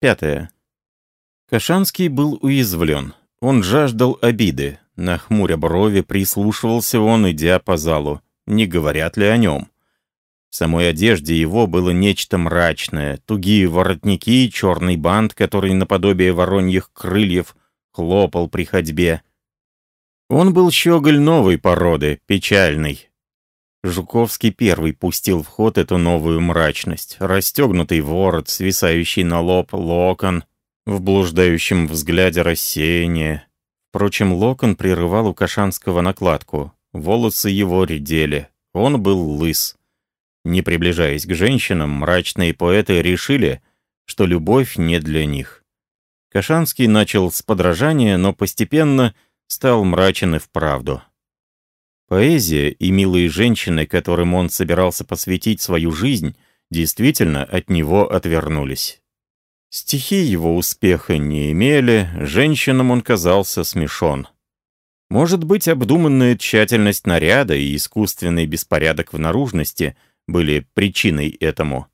Пятое. Кашанский был уязвлен. Он жаждал обиды. Нахмуря брови, прислушивался он, идя по залу. Не говорят ли о нем? В самой одежде его было нечто мрачное. Тугие воротники, черный бант, который наподобие вороньих крыльев хлопал при ходьбе. Он был щеголь новой породы, печальный. Жуковский первый пустил в ход эту новую мрачность. Расстегнутый ворот, свисающий на лоб локон, в блуждающем взгляде рассеяние. Впрочем, локон прерывал у Кашанского накладку. Волосы его редели. Он был лыс. Не приближаясь к женщинам, мрачные поэты решили, что любовь не для них. Кашанский начал с подражания, но постепенно стал мрачен и вправду. Поэзия и милые женщины, которым он собирался посвятить свою жизнь, действительно от него отвернулись. Стихи его успеха не имели, женщинам он казался смешон. Может быть, обдуманная тщательность наряда и искусственный беспорядок в наружности были причиной этому.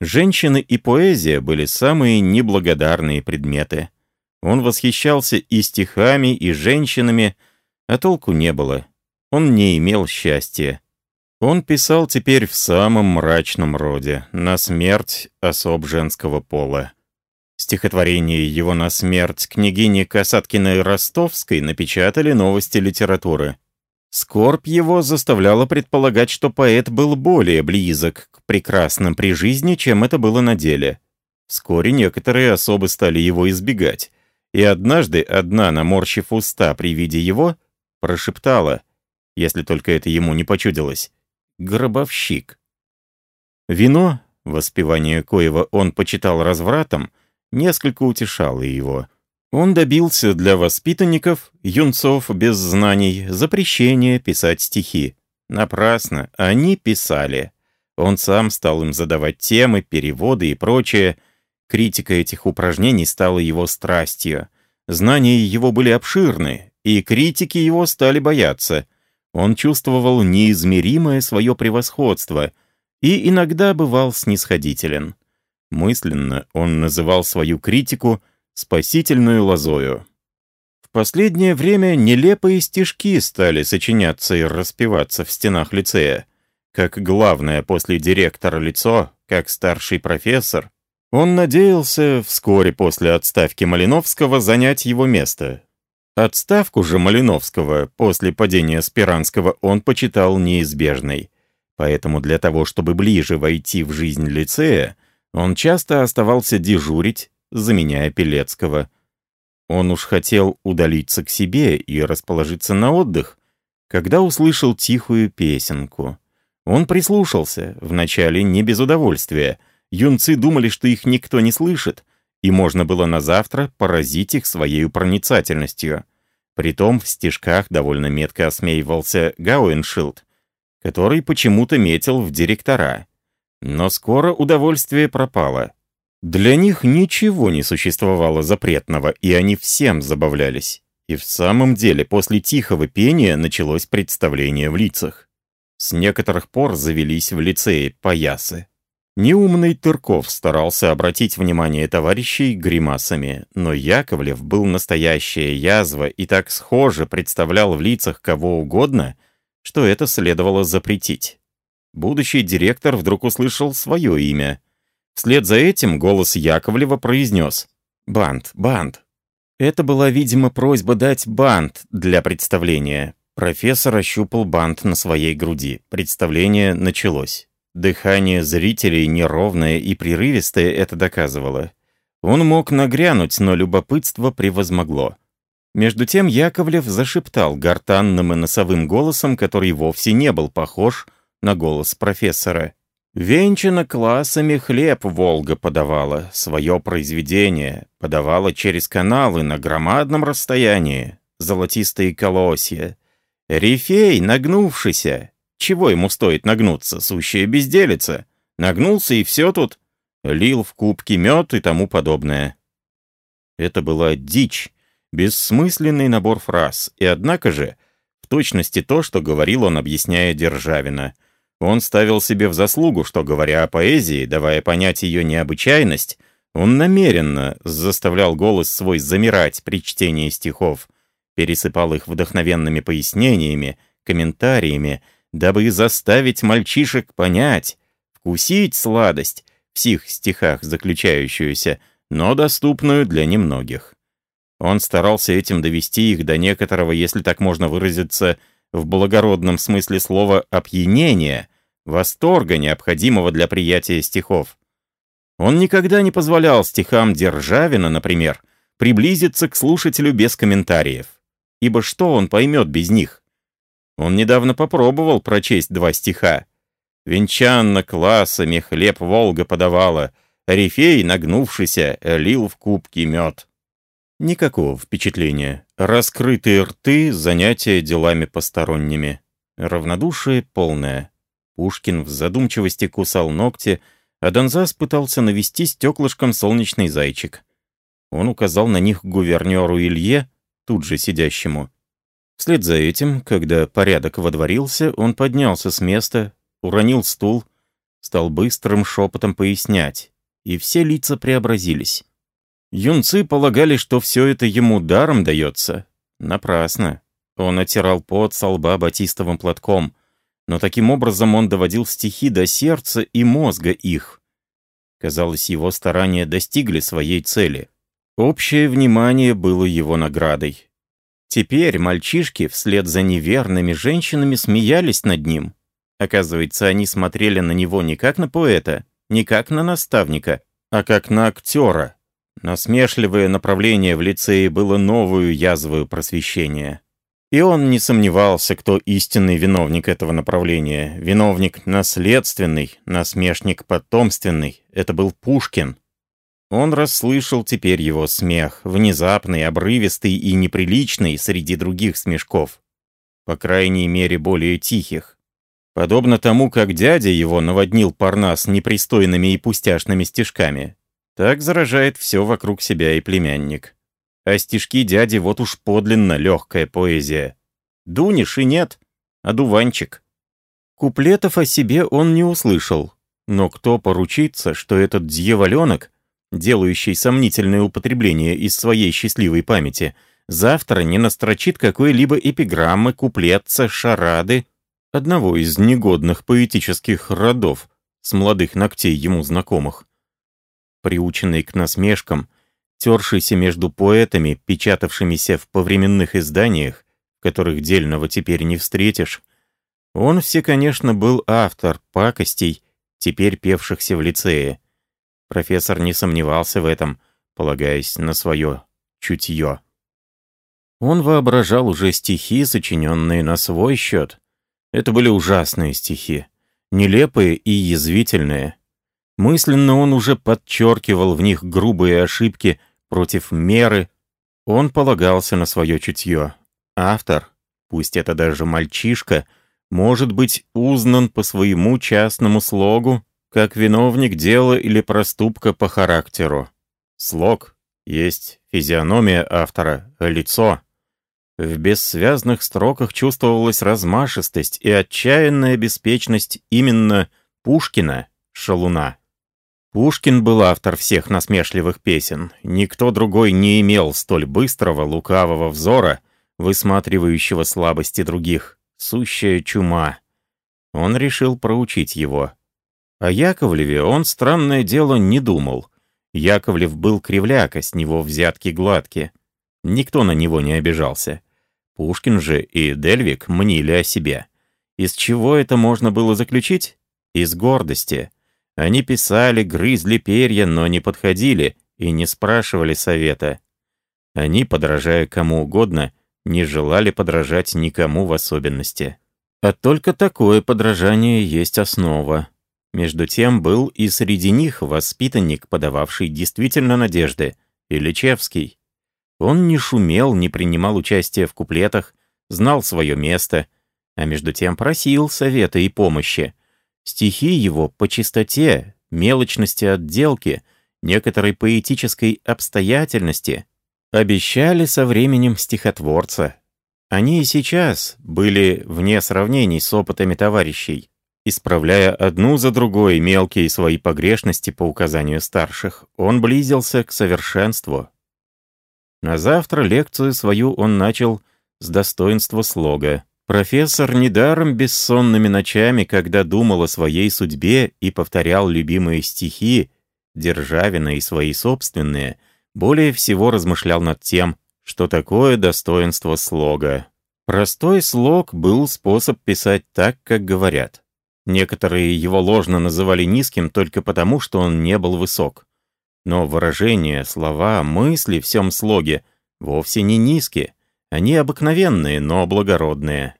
Женщины и поэзия были самые неблагодарные предметы. Он восхищался и стихами, и женщинами, а толку не было. Он не имел счастья. Он писал теперь в самом мрачном роде, на смерть особ женского пола. Стихотворение его на смерть княгини Касаткиной Ростовской напечатали новости литературы. Скорбь его заставляла предполагать, что поэт был более близок к прекрасным при жизни, чем это было на деле. Вскоре некоторые особы стали его избегать, и однажды одна, наморщив уста при виде его, прошептала, если только это ему не почудилось, «Гробовщик». Вино, воспевание коего он почитал развратом, несколько утешало его. Он добился для воспитанников, юнцов без знаний, запрещения писать стихи. Напрасно, они писали. Он сам стал им задавать темы, переводы и прочее. Критика этих упражнений стала его страстью. Знания его были обширны, и критики его стали бояться. Он чувствовал неизмеримое свое превосходство и иногда бывал снисходителен. Мысленно он называл свою критику «спасительную лозою». В последнее время нелепые стишки стали сочиняться и распеваться в стенах лицея. Как главное после директора лицо, как старший профессор, он надеялся вскоре после отставки Малиновского занять его место. Отставку же Малиновского после падения Спиранского он почитал неизбежной. Поэтому для того, чтобы ближе войти в жизнь лицея, он часто оставался дежурить, заменяя Пелецкого. Он уж хотел удалиться к себе и расположиться на отдых, когда услышал тихую песенку. Он прислушался, вначале не без удовольствия. Юнцы думали, что их никто не слышит, и можно было на завтра поразить их своей проницательностью. Притом в стишках довольно метко осмеивался Гауэншилд, который почему-то метил в директора. Но скоро удовольствие пропало. Для них ничего не существовало запретного, и они всем забавлялись. И в самом деле после тихого пения началось представление в лицах. С некоторых пор завелись в лицее поясы. Неумный Тырков старался обратить внимание товарищей гримасами, но Яковлев был настоящая язва и так схоже представлял в лицах кого угодно, что это следовало запретить будущий директор вдруг услышал свое имя. Вслед за этим голос Яковлева произнес «Бант, бант». Это была, видимо, просьба дать бант для представления. Профессор ощупал бант на своей груди. Представление началось. Дыхание зрителей неровное и прерывистое это доказывало. Он мог нагрянуть, но любопытство превозмогло. Между тем Яковлев зашептал гортанным и носовым голосом, который вовсе не был похож на голос профессора. Венчана классами хлеб Волга подавала, свое произведение, подавала через каналы на громадном расстоянии, золотистые колосья. Рифей, нагнувшийся, чего ему стоит нагнуться, сущая безделица, нагнулся и все тут, лил в кубки мед и тому подобное. Это была дичь, бессмысленный набор фраз, и однако же, в точности то, что говорил он, объясняя Державина — он ставил себе в заслугу, что, говоря о поэзии, давая понять ее необычайность, Он намеренно заставлял голос свой замирать при чтении стихов, пересыпал их вдохновенными пояснениями, комментариями, дабы заставить мальчишек понять, вкусить сладость в сих стихах заключающуюся, но доступную для немногих. Он старался этим довести их до некоторого, если так можно выразиться, в благородном смысле слова «опьянения», восторга, необходимого для приятия стихов. Он никогда не позволял стихам Державина, например, приблизиться к слушателю без комментариев. Ибо что он поймет без них? Он недавно попробовал прочесть два стиха. «Венчанно классами хлеб Волга подавала, Рифей, нагнувшийся, лил в кубки мед». Никакого впечатления. Раскрытые рты, занятия делами посторонними. Равнодушие полное. Пушкин в задумчивости кусал ногти, а Донзас пытался навести стеклышком солнечный зайчик. Он указал на них гувернеру Илье, тут же сидящему. Вслед за этим, когда порядок водворился, он поднялся с места, уронил стул, стал быстрым шепотом пояснять, и все лица преобразились. Юнцы полагали, что все это ему даром дается. Напрасно. Он оттирал пот со лба батистовым платком, но таким образом он доводил стихи до сердца и мозга их. Казалось, его старания достигли своей цели. Общее внимание было его наградой. Теперь мальчишки вслед за неверными женщинами смеялись над ним. Оказывается, они смотрели на него не как на поэта, не как на наставника, а как на актера, Насмешливое направление в лицее было новую язвою просвещения. И он не сомневался, кто истинный виновник этого направления. Виновник наследственный, насмешник потомственный. Это был Пушкин. Он расслышал теперь его смех, внезапный, обрывистый и неприличный среди других смешков. По крайней мере, более тихих. Подобно тому, как дядя его наводнил Парнас непристойными и пустяшными стишками, так заражает все вокруг себя и племянник. А стишки дяди вот уж подлинно легкая поэзия. Дунешь и нет, а дуванчик. Куплетов о себе он не услышал, но кто поручится, что этот дьяволенок, делающий сомнительное употребление из своей счастливой памяти, завтра не настрочит какой-либо эпиграммы, куплетца, шарады, одного из негодных поэтических родов, с молодых ногтей ему знакомых приученный к насмешкам, тершийся между поэтами, печатавшимися в повременных изданиях, которых дельного теперь не встретишь, он все, конечно, был автор пакостей, теперь певшихся в лицее. Профессор не сомневался в этом, полагаясь на свое чутье. Он воображал уже стихи, сочиненные на свой счет. Это были ужасные стихи, нелепые и язвительные. Мысленно он уже подчеркивал в них грубые ошибки против меры. Он полагался на свое чутье. Автор, пусть это даже мальчишка, может быть узнан по своему частному слогу, как виновник дела или проступка по характеру. Слог есть физиономия автора, лицо. В бессвязных строках чувствовалась размашистость и отчаянная беспечность именно Пушкина, шалуна. Пушкин был автор всех насмешливых песен. Никто другой не имел столь быстрого, лукавого взора, высматривающего слабости других. Сущая чума. Он решил проучить его. О Яковлеве он, странное дело, не думал. Яковлев был кривляка, с него взятки гладки. Никто на него не обижался. Пушкин же и Дельвик мнили о себе. Из чего это можно было заключить? Из гордости. Они писали, грызли перья, но не подходили и не спрашивали совета. Они, подражая кому угодно, не желали подражать никому в особенности. А только такое подражание есть основа. Между тем был и среди них воспитанник, подававший действительно надежды, Ильичевский. Он не шумел, не принимал участия в куплетах, знал свое место, а между тем просил совета и помощи, Стихи его по чистоте, мелочности отделки, некоторой поэтической обстоятельности обещали со временем стихотворца. Они и сейчас были вне сравнений с опытами товарищей. Исправляя одну за другой мелкие свои погрешности по указанию старших, он близился к совершенству. На завтра лекцию свою он начал с достоинства слога. Профессор недаром бессонными ночами, когда думал о своей судьбе и повторял любимые стихи, Державина и свои собственные, более всего размышлял над тем, что такое достоинство слога. Простой слог был способ писать так, как говорят. Некоторые его ложно называли низким только потому, что он не был высок. Но выражения, слова, мысли в всем слоге вовсе не низкие. Они обыкновенные, но благородные.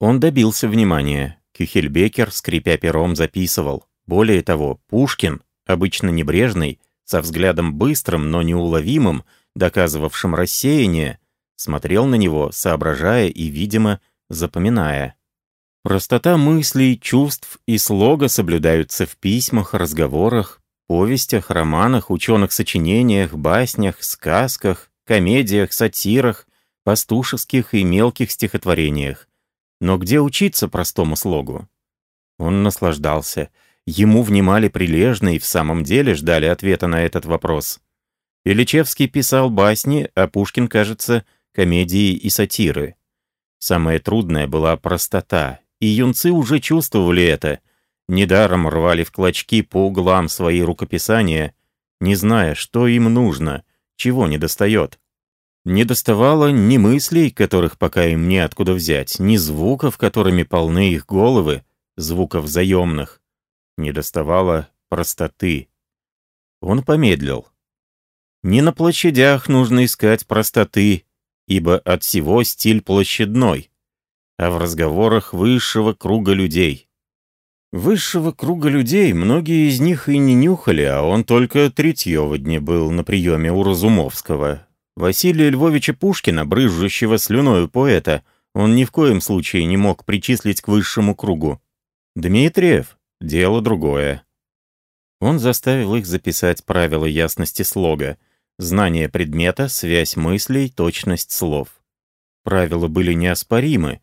Он добился внимания. Кюхельбекер, скрипя пером, записывал. Более того, Пушкин, обычно небрежный, со взглядом быстрым, но неуловимым, доказывавшим рассеяние, смотрел на него, соображая и, видимо, запоминая. Простота мыслей, чувств и слога соблюдаются в письмах, разговорах, повестях, романах, ученых сочинениях, баснях, сказках, комедиях, сатирах, пастушеских и мелких стихотворениях. Но где учиться простому слогу? Он наслаждался. Ему внимали прилежно и в самом деле ждали ответа на этот вопрос. Ильичевский писал басни, а Пушкин, кажется, комедии и сатиры. Самое трудное была простота, и юнцы уже чувствовали это. Недаром рвали в клочки по углам свои рукописания, не зная, что им нужно, чего недостает. Не ни мыслей, которых пока им неоткуда взять, ни звуков, которыми полны их головы, звуков заемных. Не доставало простоты. Он помедлил. Не на площадях нужно искать простоты, ибо от всего стиль площадной, а в разговорах высшего круга людей. Высшего круга людей многие из них и не нюхали, а он только третьего дня был на приеме у Разумовского, Василия Львовича Пушкина, брызжущего слюною поэта, он ни в коем случае не мог причислить к высшему кругу. Дмитриев — дело другое. Он заставил их записать правила ясности слога, знание предмета, связь мыслей, точность слов. Правила были неоспоримы,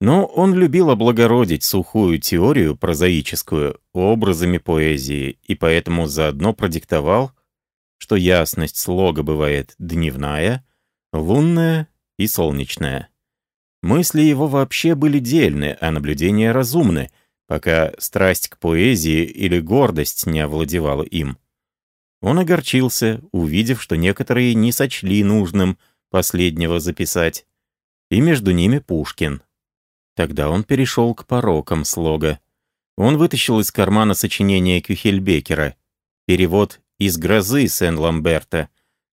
но он любил облагородить сухую теорию прозаическую образами поэзии и поэтому заодно продиктовал что ясность слога бывает дневная, лунная и солнечная. Мысли его вообще были дельны, а наблюдения разумны, пока страсть к поэзии или гордость не овладевала им. Он огорчился, увидев, что некоторые не сочли нужным последнего записать, и между ними Пушкин. Тогда он перешел к порокам слога. Он вытащил из кармана сочинение Кюхельбекера, перевод из грозы Сен-Ламберта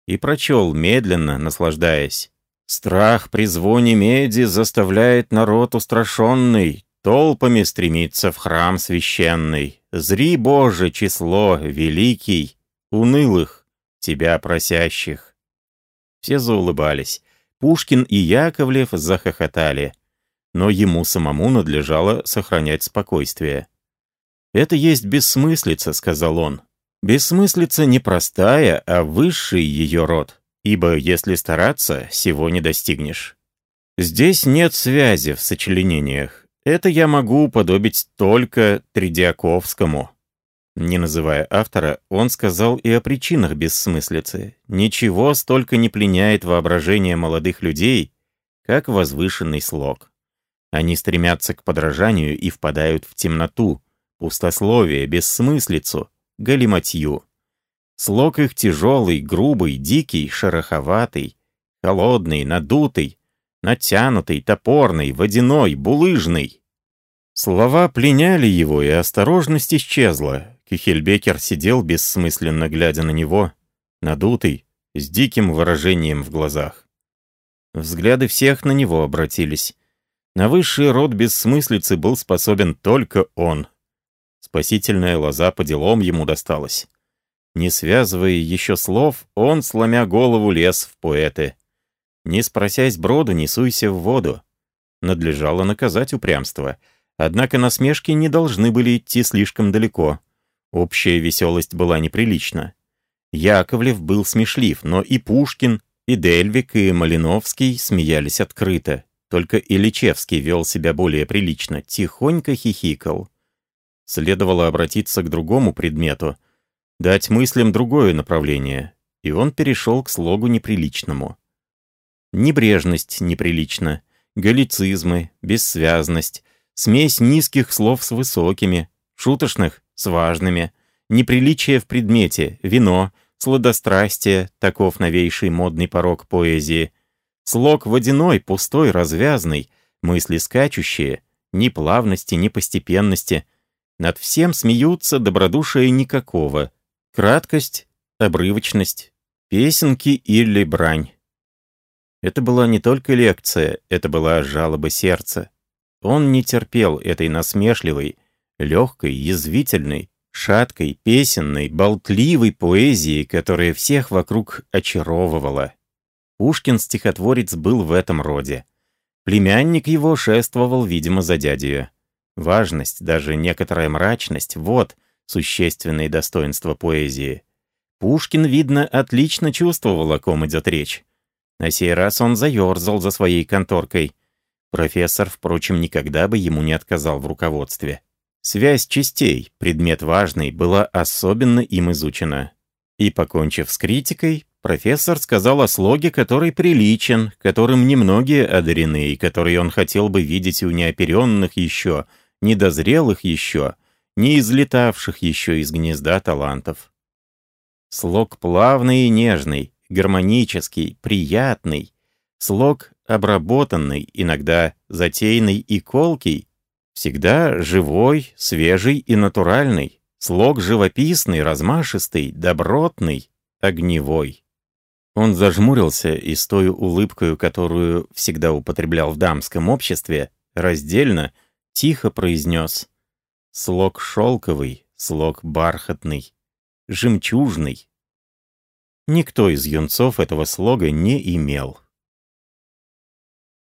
и прочел, медленно наслаждаясь. «Страх при звоне меди заставляет народ устрашенный толпами стремиться в храм священный. Зри, Боже, число великий, унылых, тебя просящих». Все заулыбались. Пушкин и Яковлев захохотали. Но ему самому надлежало сохранять спокойствие. «Это есть бессмыслица», — сказал он. Бессмыслица не простая, а высший ее род, ибо если стараться, всего не достигнешь. Здесь нет связи в сочленениях. Это я могу уподобить только Тридиаковскому. Не называя автора, он сказал и о причинах бессмыслицы. Ничего столько не пленяет воображение молодых людей, как возвышенный слог. Они стремятся к подражанию и впадают в темноту, пустословие, бессмыслицу, галиматью. Слог их тяжелый, грубый, дикий, шероховатый, холодный, надутый, натянутый, топорный, водяной, булыжный. Слова пленяли его, и осторожность исчезла. Кихельбекер сидел бессмысленно, глядя на него, надутый, с диким выражением в глазах. Взгляды всех на него обратились. На высший род бессмыслицы был способен только он — Спасительная лоза по делам ему досталась. Не связывая еще слов, он, сломя голову, лез в поэты. Не спросясь броду, не в воду. Надлежало наказать упрямство. Однако насмешки не должны были идти слишком далеко. Общая веселость была неприлична. Яковлев был смешлив, но и Пушкин, и Дельвик, и Малиновский смеялись открыто. Только Ильичевский вел себя более прилично, тихонько хихикал. Следовало обратиться к другому предмету, дать мыслям другое направление, и он перешел к слогу неприличному. Небрежность неприлична, галлицизмы, бессвязность, смесь низких слов с высокими, шуточных с важными, неприличие в предмете, вино, сладострастие, таков новейший модный порог поэзии, слог водяной, пустой, развязный, мысли скачущие, ни плавности, ни постепенности, над всем смеются добродушия никакого, краткость, обрывочность, песенки или брань. Это была не только лекция, это была жалоба сердца. Он не терпел этой насмешливой, легкой, язвительной, шаткой, песенной, болтливой поэзии, которая всех вокруг очаровывала. Пушкин-стихотворец был в этом роде. Племянник его шествовал, видимо, за дядею. Важность, даже некоторая мрачность — вот существенные достоинства поэзии. Пушкин, видно, отлично чувствовал, о ком идет речь. На сей раз он заерзал за своей конторкой. Профессор, впрочем, никогда бы ему не отказал в руководстве. Связь частей, предмет важный, была особенно им изучена. И, покончив с критикой, профессор сказал о слоге, который приличен, которым немногие одарены, и который он хотел бы видеть у неоперенных еще, недозрелых еще, не излетавших еще из гнезда талантов. Слог плавный и нежный, гармонический, приятный. Слог обработанный, иногда затейный и колкий. Всегда живой, свежий и натуральный. Слог живописный, размашистый, добротный, огневой. Он зажмурился и с той улыбкой, которую всегда употреблял в дамском обществе, раздельно, тихо произнес «Слог шелковый, слог бархатный, жемчужный». Никто из юнцов этого слога не имел.